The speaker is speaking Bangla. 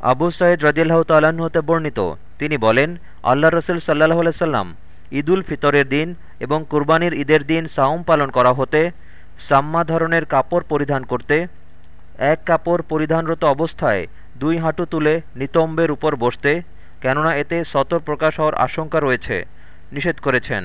আবু সাইদ রদিল্লাহ তাল্লাহ্ন হতে বর্ণিত। তিনি বলেন আল্লাহ রসুল সাল্লাহ সাল্লাম ঈদুল ফিতরের দিন এবং কুরবানির ঈদের দিন সাউম পালন করা হতে, সাম্মা ধরনের কাপড় পরিধান করতে, এক কাপড় পরিধানরত অবস্থায় দুই হাঁটু তুলে নিতম্বের উপর বসতে, কেননা এতে সতর প্রকাশ হওয়ার আশঙ্কা রয়েছে, নিষেধ করেছেন।